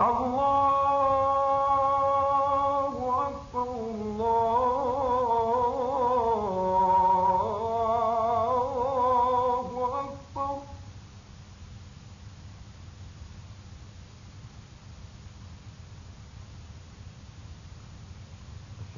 الله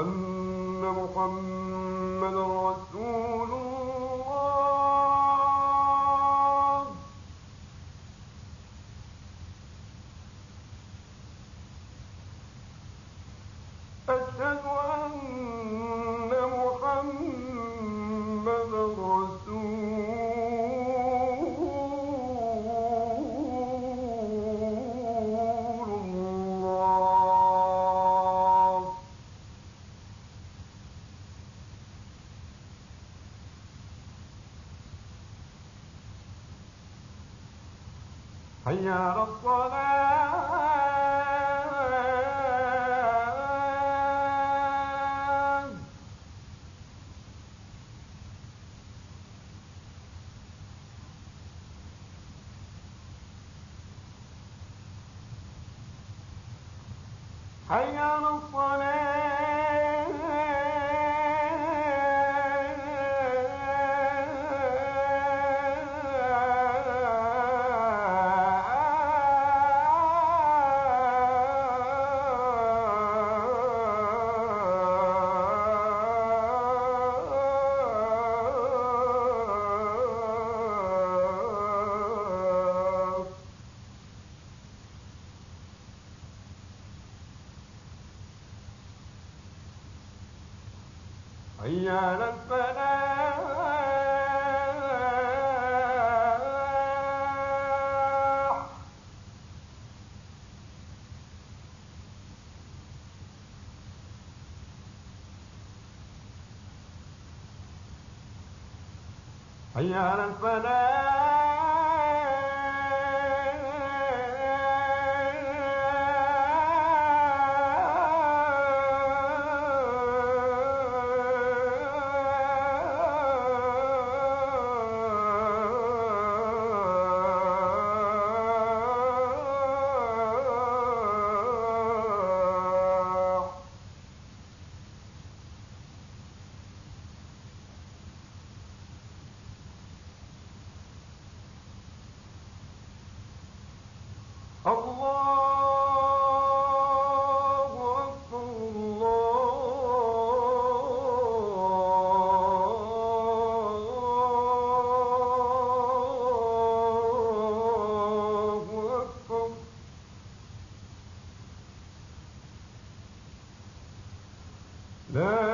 أن محمدا رسول الله حي الصلاة. حي الصلاة. حي على الفلاح. على الفلاح. لا